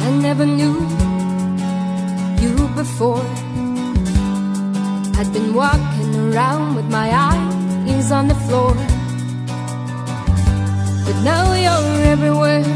I never knew you before. I'd been walking around with my eyes on the floor. But now you're everywhere